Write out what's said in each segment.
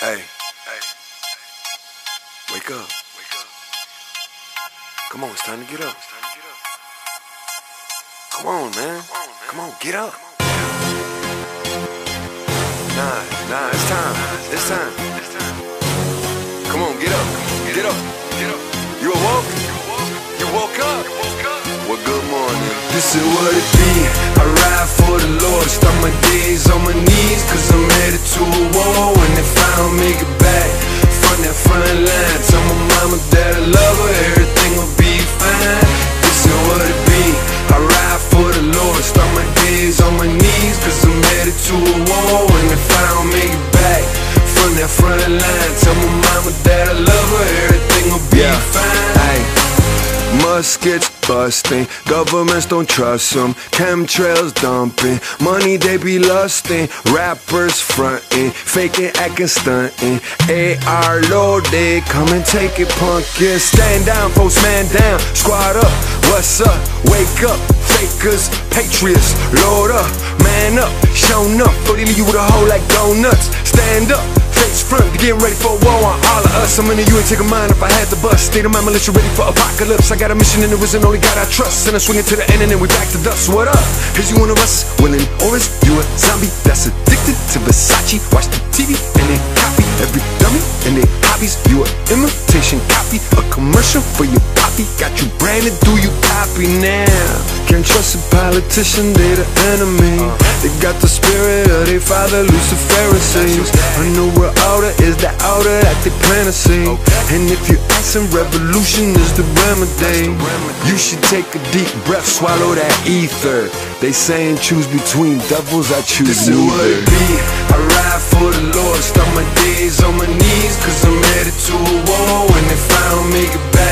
Hey, hey, wake up, wake up. Come on, it's time to get up. It's time to get up. Come on, man. Come on, get up. Nah, nah, it's time. It's time. This is what it be. I ride for the Lord. Start my days on my knees. Cause I'm headed to a war. And if I don't make it back from that front line, tell my mama that I love her. Everything will be fine. This is what it be. I ride for the Lord. Start my days on my knees. Cause I'm headed to a war. And if I don't make it back from that front line, tell my mama muskets busting, governments don't trust them, chemtrails dumping, money they be lusting, rappers fronting, faking, acting, stunting, AR loaded, come and take it, punkin', stand down, postman down, squad up, what's up, wake up, fakers, patriots, load up, man up, shown up, throw leave you with a hole like donuts, stand up, face front, to getting ready for a war on all of us. I'm into you and take a mind if I had the bus. State of my militia ready for apocalypse. I got a mission and it was an only God I trust. And I swing it to the end and then we back to dust. What up? Is you one of us? Willing or is you a zombie that's addicted to Versace? Watch the TV and then copy every dummy and their hobbies. You a imitation copy, a commercial for your poppy. Got you branded, do you copy now? Can't trust a politician, they the enemy. They got the spirit of their father, Lucifer says. I know we're outer is the outer that they plan to see. And if you're asking, revolution is the remedy. You should take a deep breath, swallow that ether. They saying choose between devils, I choose This is what it be. I ride for the Lord, start my days on my knees, cause I'm headed to a war. And if I don't make it back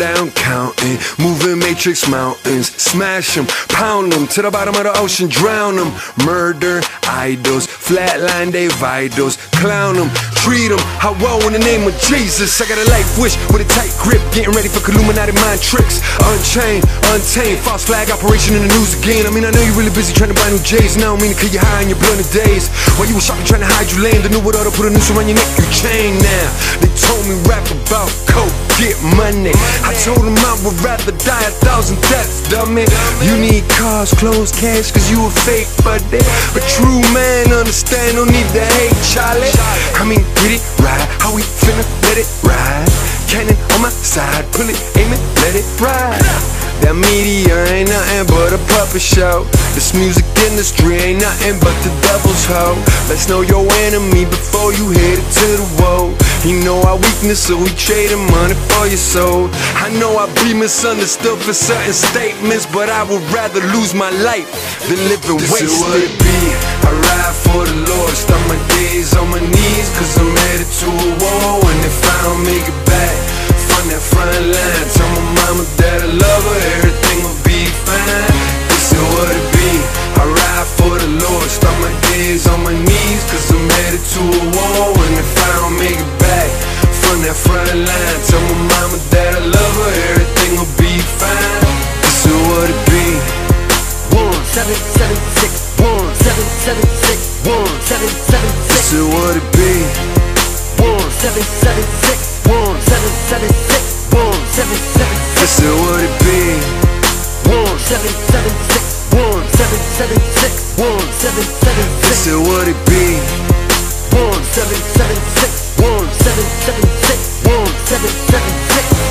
Countdown, counting, moving matrix mountains, smash them, pound them to the bottom of the ocean, drown them, murder idols, flatline they vitals, clown them, treat them, how woe in the name of Jesus. I got a life wish with a tight grip, getting ready for Illuminati mind tricks, unchained, untamed, false flag operation in the news again. I mean, I know you're really busy trying to buy new J's, now I mean to kill you high in your blunted days. While you were shopping trying to hide your I knew what ought to put a noose around your neck, you chain now. They told me rap about coke, get money. I told him I would rather die a thousand deaths, dummy. You need cars, clothes, cash, cause you a fake buddy. But true man understand, don't need to hate Charlie. I mean, get it right, how we finna let it ride. Cannon on my side, pull it, aim it, let it ride. That media ain't nothing but a puppet show. This music industry ain't nothing but the devil's hoe. Let's know your enemy before you head it to the woe. Our weakness, so we trading money for your soul. I know I be misunderstood for certain statements, but I would rather lose my life than live This waste is what it be. I ride for the Lord, start my days on my knees, cause I'm headed to a war. And if I don't make it back from that front line, tell my mama that I love her, everything will be fine. This is what it be. I ride for the Lord, start my days on my knees, cause I'm headed to a war. And if front line, tell my mama that I love her, everything will be fine. This is what it be. One seven seven six one seven seven six one seven seven This is what it be. one seven seven six one seven seven six one seven seven six This is This is what it be. one seven seven six one seven seven six one seven seven six.